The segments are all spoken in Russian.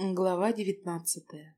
Глава девятнадцатая.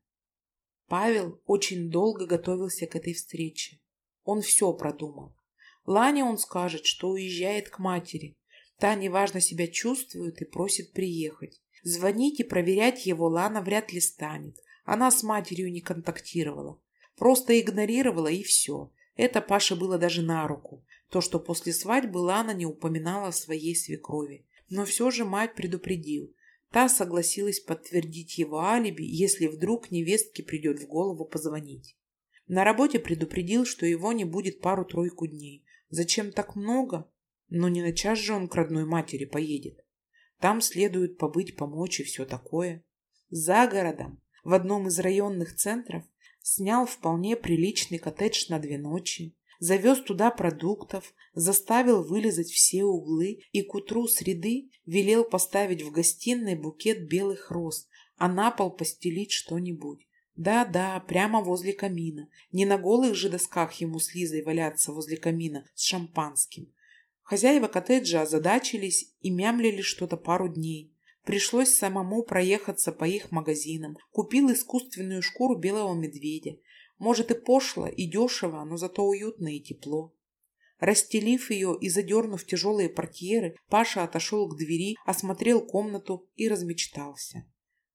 Павел очень долго готовился к этой встрече. Он все продумал. Лане он скажет, что уезжает к матери. Та неважно себя чувствует и просит приехать. Звонить и проверять его Лана вряд ли станет. Она с матерью не контактировала. Просто игнорировала и все. Это Паше было даже на руку. То, что после свадьбы Лана не упоминала о своей свекрови. Но все же мать предупредил – Та согласилась подтвердить его алиби, если вдруг невестке придет в голову позвонить. На работе предупредил, что его не будет пару-тройку дней. Зачем так много? Но не на час же он к родной матери поедет. Там следует побыть, помочь и все такое. За городом, в одном из районных центров, снял вполне приличный коттедж на две ночи завез туда продуктов, заставил вылезать все углы и к утру среды велел поставить в гостиной букет белых роз, а на пол постелить что-нибудь. Да-да, прямо возле камина. Не на голых же досках ему с Лизой валяться возле камина с шампанским. Хозяева коттеджа озадачились и мямлили что-то пару дней. Пришлось самому проехаться по их магазинам. Купил искусственную шкуру белого медведя. Может и пошло, и дешево, но зато уютно и тепло. Расстелив ее и задернув тяжелые портьеры, Паша отошел к двери, осмотрел комнату и размечтался.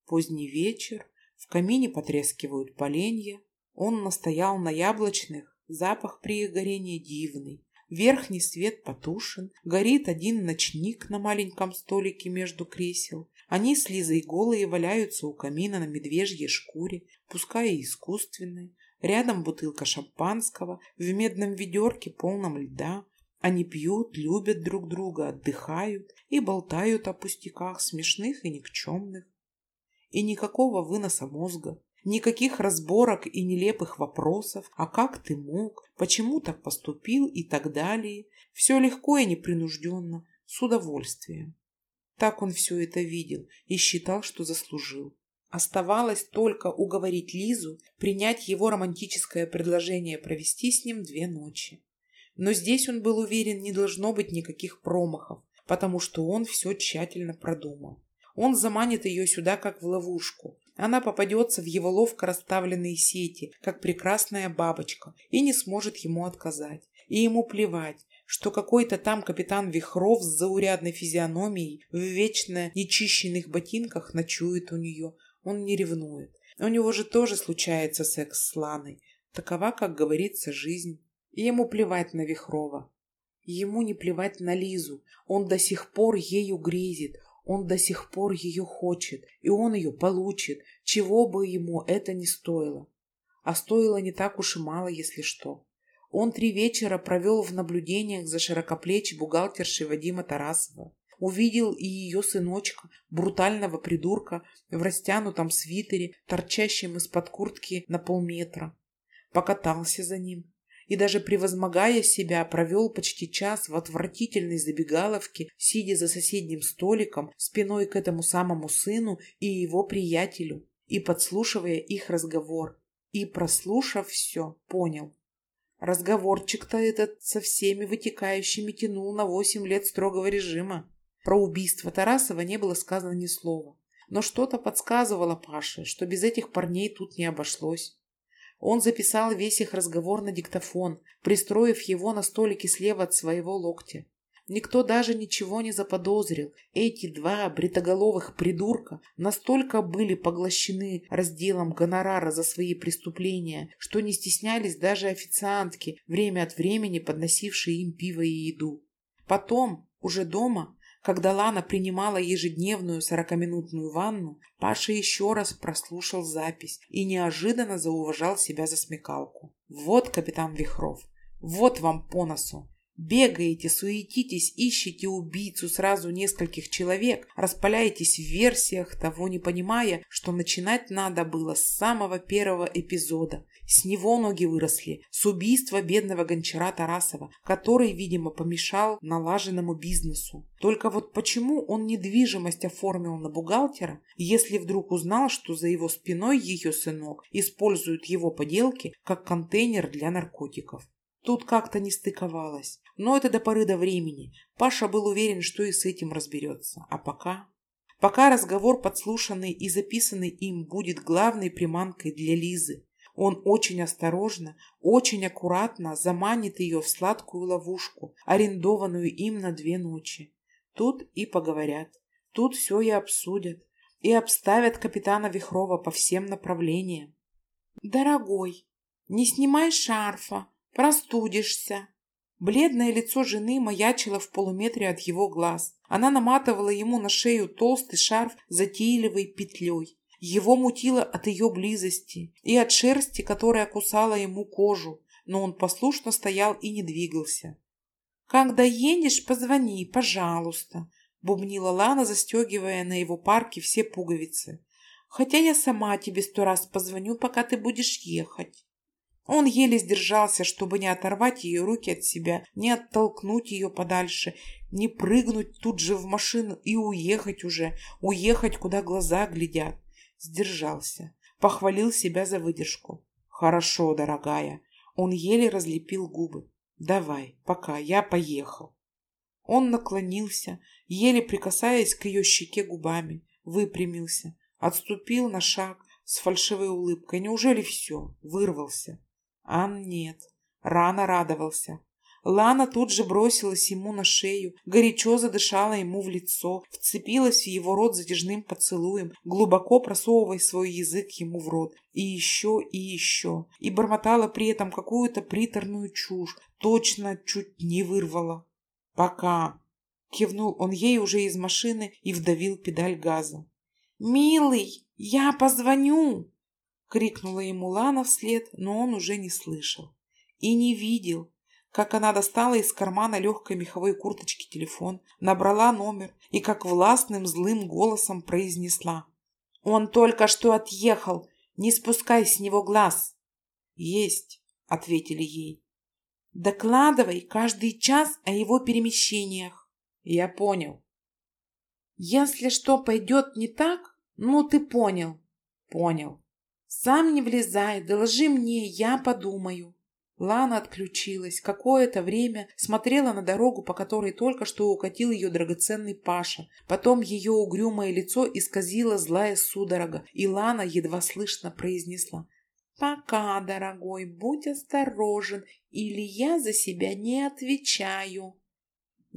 Поздний вечер, в камине потрескивают поленья. Он настоял на яблочных, запах при их горении дивный. Верхний свет потушен, горит один ночник на маленьком столике между кресел. Они с Лизой голые валяются у камина на медвежьей шкуре, пускай и искусственной. Рядом бутылка шампанского, в медном ведерке полном льда. Они пьют, любят друг друга, отдыхают и болтают о пустяках смешных и никчемных. И никакого выноса мозга, никаких разборок и нелепых вопросов, а как ты мог, почему так поступил и так далее. Все легко и непринужденно, с удовольствием. Так он все это видел и считал, что заслужил. Оставалось только уговорить Лизу принять его романтическое предложение провести с ним две ночи. Но здесь он был уверен, не должно быть никаких промахов, потому что он все тщательно продумал. Он заманит ее сюда, как в ловушку. Она попадется в его ловко расставленные сети, как прекрасная бабочка, и не сможет ему отказать. И ему плевать, что какой-то там капитан Вихров с заурядной физиономией в вечно нечищенных ботинках ночует у нее, он не ревнует. У него же тоже случается секс с Ланой. Такова, как говорится, жизнь. Ему плевать на Вихрова. Ему не плевать на Лизу. Он до сих пор ею грезит. Он до сих пор ее хочет. И он ее получит, чего бы ему это ни стоило. А стоило не так уж и мало, если что. Он три вечера провел в наблюдениях за широкоплечей бухгалтершей Вадима Тарасова. Увидел и ее сыночка, брутального придурка, в растянутом свитере, торчащем из-под куртки на полметра. Покатался за ним и даже превозмогая себя, провел почти час в отвратительной забегаловке, сидя за соседним столиком, спиной к этому самому сыну и его приятелю, и подслушивая их разговор. И, прослушав все, понял. Разговорчик-то этот со всеми вытекающими тянул на восемь лет строгого режима. Про убийство Тарасова не было сказано ни слова. Но что-то подсказывало Паше, что без этих парней тут не обошлось. Он записал весь их разговор на диктофон, пристроив его на столике слева от своего локтя. Никто даже ничего не заподозрил. Эти два бритоголовых придурка настолько были поглощены разделом гонорара за свои преступления, что не стеснялись даже официантки, время от времени подносившие им пиво и еду. Потом, уже дома, когда Лана принимала ежедневную сорокаминутную ванну, Паша еще раз прослушал запись и неожиданно зауважал себя за смекалку. Вот, капитан Вихров, вот вам по носу. Бегаете, суетитесь, ищете убийцу сразу нескольких человек, распаляетесь в версиях, того не понимая, что начинать надо было с самого первого эпизода. С него ноги выросли, с убийства бедного гончара Тарасова, который, видимо, помешал налаженному бизнесу. Только вот почему он недвижимость оформил на бухгалтера, если вдруг узнал, что за его спиной ее сынок использует его поделки как контейнер для наркотиков? Тут как-то не стыковалось. Но это до поры до времени. Паша был уверен, что и с этим разберется. А пока... пока разговор, подслушанный и записанный им, будет главной приманкой для Лизы. Он очень осторожно, очень аккуратно заманит ее в сладкую ловушку, арендованную им на две ночи. Тут и поговорят, тут все и обсудят, и обставят капитана Вихрова по всем направлениям. «Дорогой, не снимай шарфа, простудишься!» Бледное лицо жены маячило в полуметре от его глаз. Она наматывала ему на шею толстый шарф затейливой петлей. Его мутило от ее близости и от шерсти, которая кусала ему кожу, но он послушно стоял и не двигался. «Когда едешь, позвони, пожалуйста», — бубнила Лана, застегивая на его парке все пуговицы. «Хотя я сама тебе сто раз позвоню, пока ты будешь ехать». Он еле сдержался, чтобы не оторвать ее руки от себя, не оттолкнуть ее подальше, не прыгнуть тут же в машину и уехать уже, уехать, куда глаза глядят. Сдержался. Похвалил себя за выдержку. «Хорошо, дорогая». Он еле разлепил губы. «Давай, пока, я поехал». Он наклонился, еле прикасаясь к ее щеке губами, выпрямился, отступил на шаг с фальшивой улыбкой. Неужели все? Вырвался. А нет, рано радовался. Лана тут же бросилась ему на шею, горячо задышала ему в лицо, вцепилась в его рот затяжным поцелуем, глубоко просовывая свой язык ему в рот. И еще, и еще. И бормотала при этом какую-то приторную чушь, точно чуть не вырвала. «Пока!» — кивнул он ей уже из машины и вдавил педаль газа. «Милый, я позвоню!» — крикнула ему Лана вслед, но он уже не слышал. И не видел, как она достала из кармана легкой меховой курточки телефон, набрала номер и как властным злым голосом произнесла. «Он только что отъехал! Не спускай с него глаз!» «Есть!» — ответили ей. «Докладывай каждый час о его перемещениях!» «Я понял!» «Если что пойдет не так, ну ты понял!» «Понял!» «Сам не влезай, доложи мне, я подумаю!» Лана отключилась, какое-то время смотрела на дорогу, по которой только что укатил ее драгоценный Паша. Потом ее угрюмое лицо исказило злая судорога, и Лана едва слышно произнесла «Пока, дорогой, будь осторожен, или я за себя не отвечаю».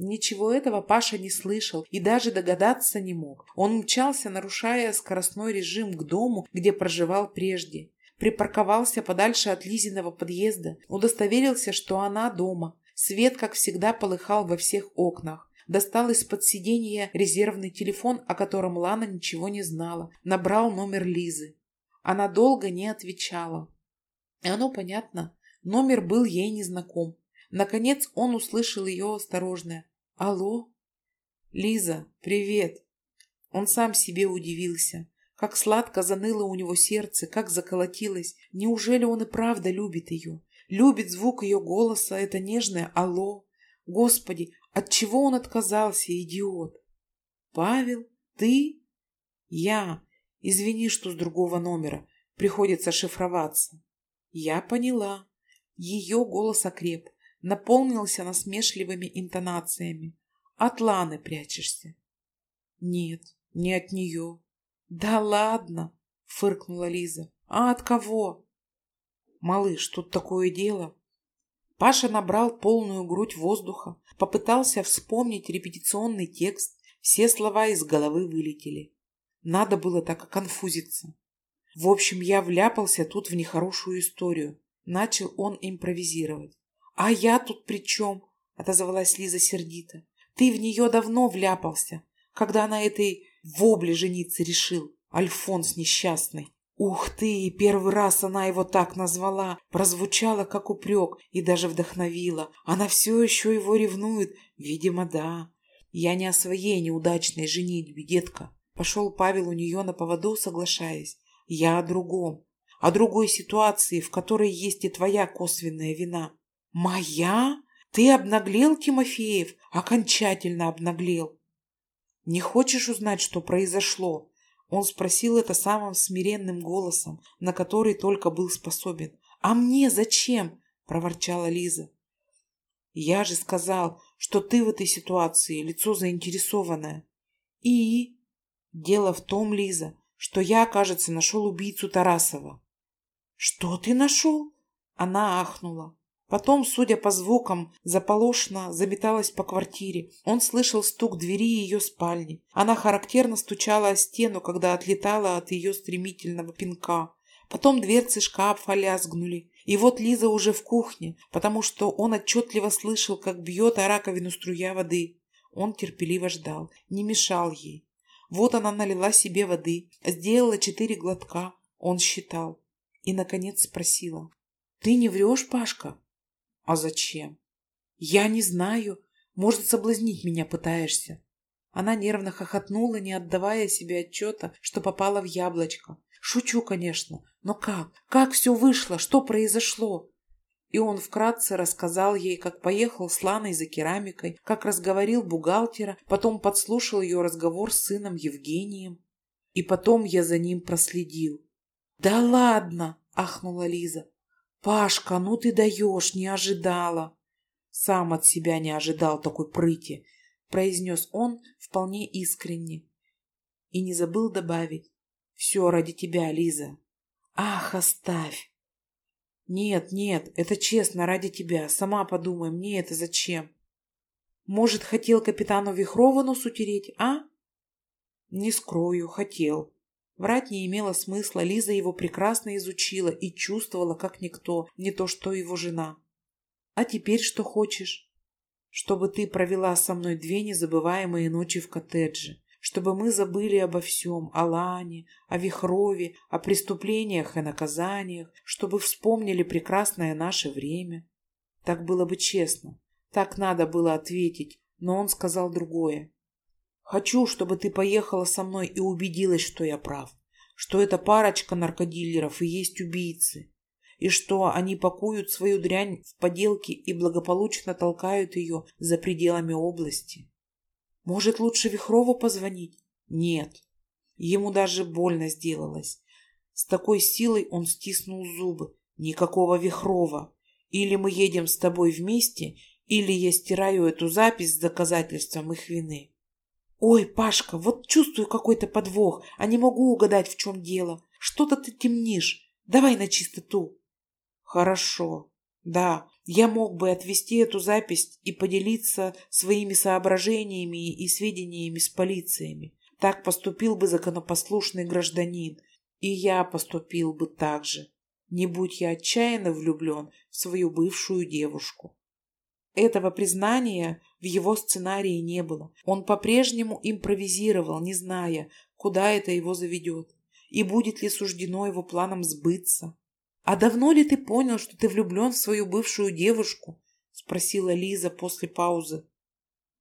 Ничего этого Паша не слышал и даже догадаться не мог. Он мчался, нарушая скоростной режим к дому, где проживал прежде припарковался подальше от Лизиного подъезда, удостоверился, что она дома. Свет, как всегда, полыхал во всех окнах. Достал из-под сиденья резервный телефон, о котором Лана ничего не знала. Набрал номер Лизы. Она долго не отвечала. И оно понятно, номер был ей незнаком. Наконец он услышал ее осторожное. «Алло?» «Лиза, привет!» Он сам себе удивился. Как сладко заныло у него сердце, как заколотилось. Неужели он и правда любит ее? Любит звук ее голоса, это нежное «Алло». Господи, от чего он отказался, идиот? Павел, ты? Я. Извини, что с другого номера. Приходится шифроваться. Я поняла. Ее голос окреп, наполнился насмешливыми интонациями. От Ланы прячешься? Нет, не от нее. «Да ладно!» — фыркнула Лиза. «А от кого?» «Малыш, тут такое дело!» Паша набрал полную грудь воздуха, попытался вспомнить репетиционный текст, все слова из головы вылетели. Надо было так оконфузиться. В общем, я вляпался тут в нехорошую историю. Начал он импровизировать. «А я тут при чем?» — отозвалась Лиза сердито. «Ты в нее давно вляпался, когда на этой Вобле жениться решил, Альфонс несчастный. Ух ты, первый раз она его так назвала, прозвучало как упрек и даже вдохновила. Она все еще его ревнует, видимо, да. Я не о своей неудачной женитьбе, детка. Пошел Павел у нее на поводу, соглашаясь. Я о другом, о другой ситуации, в которой есть и твоя косвенная вина. Моя? Ты обнаглел, Тимофеев? Окончательно обнаглел. «Не хочешь узнать, что произошло?» Он спросил это самым смиренным голосом, на который только был способен. «А мне зачем?» – проворчала Лиза. «Я же сказал, что ты в этой ситуации лицо заинтересованное». «И?» Дело в том, Лиза, что я, кажется, нашел убийцу Тарасова. Что ты нашел? Она ахнула. Потом, судя по звукам, заполошно заметалась по квартире. Он слышал стук двери ее спальни. Она характерно стучала о стену, когда отлетала от ее стремительного пинка. Потом дверцы шкафа лязгнули. И вот Лиза уже в кухне, потому что он отчетливо слышал, как бьет о раковину струя воды. Он терпеливо ждал, не мешал ей. Вот она налила себе воды, сделала четыре глотка. Он считал. И, наконец, спросила. «Ты не врешь, Пашка?» А зачем? Я не знаю. Может, соблазнить меня пытаешься. Она нервно хохотнула, не отдавая себе отчета, что попала в яблочко. Шучу, конечно. Но как? Как все вышло? Что произошло? И он вкратце рассказал ей, как поехал с Ланой за керамикой, как разговорил бухгалтера, потом подслушал ее разговор с сыном Евгением. И потом я за ним проследил. «Да ладно!» – ахнула Лиза. «Пашка, ну ты даешь, не ожидала!» «Сам от себя не ожидал такой прыти», — произнес он вполне искренне. И не забыл добавить. «Все ради тебя, Лиза». «Ах, оставь!» «Нет, нет, это честно, ради тебя. Сама подумай, мне это зачем?» «Может, хотел капитану Вихрову нос утереть, а?» «Не скрою, хотел. Врать не имело смысла, Лиза его прекрасно изучила и чувствовала, как никто, не то что его жена. «А теперь что хочешь?» «Чтобы ты провела со мной две незабываемые ночи в коттедже, чтобы мы забыли обо всем, о Лане, о Вихрове, о преступлениях и наказаниях, чтобы вспомнили прекрасное наше время. Так было бы честно, так надо было ответить, но он сказал другое. Хочу, чтобы ты поехала со мной и убедилась, что я прав, что эта парочка наркодилеров и есть убийцы, и что они пакуют свою дрянь в поделки и благополучно толкают ее за пределами области. Может, лучше Вихрову позвонить? Нет. Ему даже больно сделалось. С такой силой он стиснул зубы. Никакого Вихрова. Или мы едем с тобой вместе, или я стираю эту запись с доказательством их вины. «Ой, Пашка, вот чувствую какой-то подвох, а не могу угадать, в чем дело. Что-то ты темнишь. Давай на чистоту». «Хорошо. Да, я мог бы отвести эту запись и поделиться своими соображениями и сведениями с полициями. Так поступил бы законопослушный гражданин. И я поступил бы так же. Не будь я отчаянно влюблен в свою бывшую девушку. Этого признания в его сценарии не было. Он по-прежнему импровизировал, не зная, куда это его заведет, и будет ли суждено его планам сбыться. «А давно ли ты понял, что ты влюблен в свою бывшую девушку?» — спросила Лиза после паузы.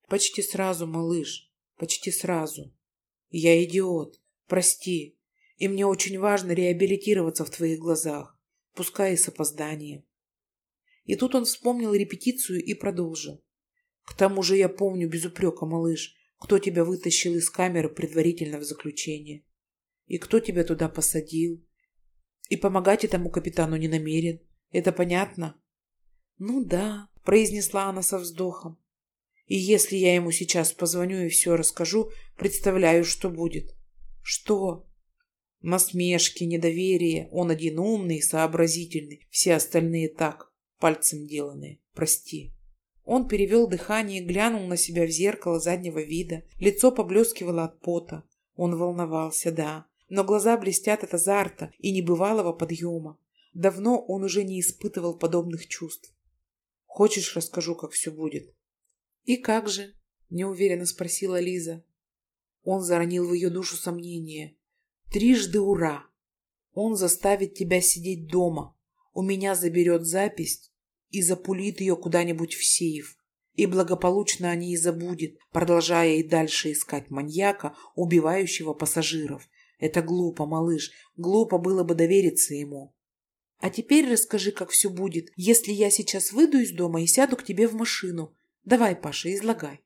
«Почти сразу, малыш, почти сразу. Я идиот, прости, и мне очень важно реабилитироваться в твоих глазах, пускай и с опозданием. И тут он вспомнил репетицию и продолжил. К тому же я помню без упрека, малыш, кто тебя вытащил из камеры предварительного заключения. И кто тебя туда посадил. И помогать этому капитану не намерен. Это понятно? Ну да, произнесла она со вздохом. И если я ему сейчас позвоню и все расскажу, представляю, что будет. Что? Насмешки, недоверие. Он один умный, сообразительный. Все остальные так пальцем деланные. Прости. Он перевел дыхание, глянул на себя в зеркало заднего вида. Лицо поблескивало от пота. Он волновался, да, но глаза блестят от азарта и небывалого подъема. Давно он уже не испытывал подобных чувств. Хочешь, расскажу, как все будет? И как же? Неуверенно спросила Лиза. Он заронил в ее душу сомнение. Трижды ура! Он заставит тебя сидеть дома, у меня заберет запись и запулит ее куда-нибудь в сейф. И благополучно о ней забудет, продолжая и дальше искать маньяка, убивающего пассажиров. Это глупо, малыш. Глупо было бы довериться ему. А теперь расскажи, как все будет, если я сейчас выйду из дома и сяду к тебе в машину. Давай, Паша, излагай.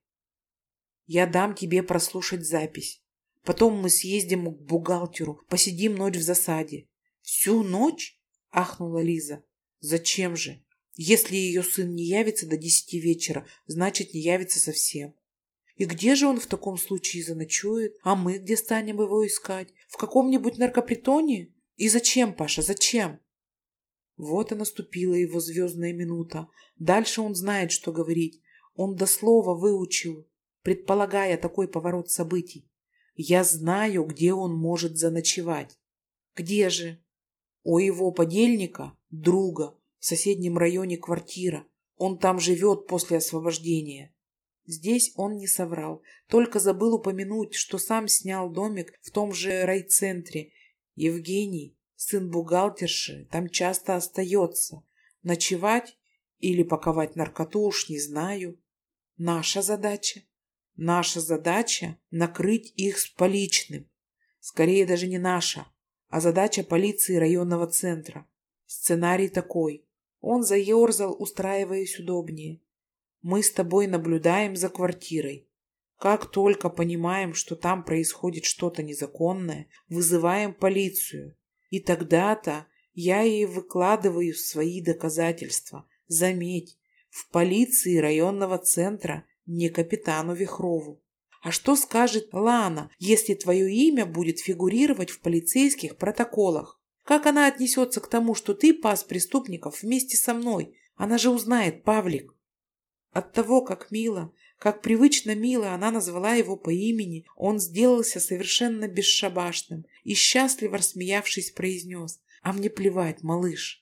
Я дам тебе прослушать запись. Потом мы съездим к бухгалтеру, посидим ночь в засаде. Всю ночь? ахнула Лиза. Зачем же? Если ее сын не явится до десяти вечера, значит, не явится совсем. И где же он в таком случае заночует? А мы где станем его искать? В каком-нибудь наркопритоне? И зачем, Паша, зачем? Вот и наступила его звездная минута. Дальше он знает, что говорить. Он до слова выучил, предполагая такой поворот событий. Я знаю, где он может заночевать. Где же? У его подельника, друга, в соседнем районе квартира. Он там живет после освобождения. Здесь он не соврал, только забыл упомянуть, что сам снял домик в том же райцентре. Евгений, сын бухгалтерши, там часто остается. Ночевать или паковать наркоту уж не знаю. Наша задача? Наша задача — накрыть их с поличным. Скорее даже не наша, а задача полиции районного центра. Сценарий такой. Он заерзал, устраиваясь удобнее. Мы с тобой наблюдаем за квартирой. Как только понимаем, что там происходит что-то незаконное, вызываем полицию. И тогда-то я ей выкладываю свои доказательства. Заметь, в полиции районного центра не капитану Вихрову. А что скажет Лана, если твое имя будет фигурировать в полицейских протоколах? Как она отнесется к тому, что ты пас преступников вместе со мной? Она же узнает, Павлик. От того, как мило, как привычно мило она назвала его по имени, он сделался совершенно бесшабашным и, счастливо рассмеявшись, произнес «А мне плевать, малыш,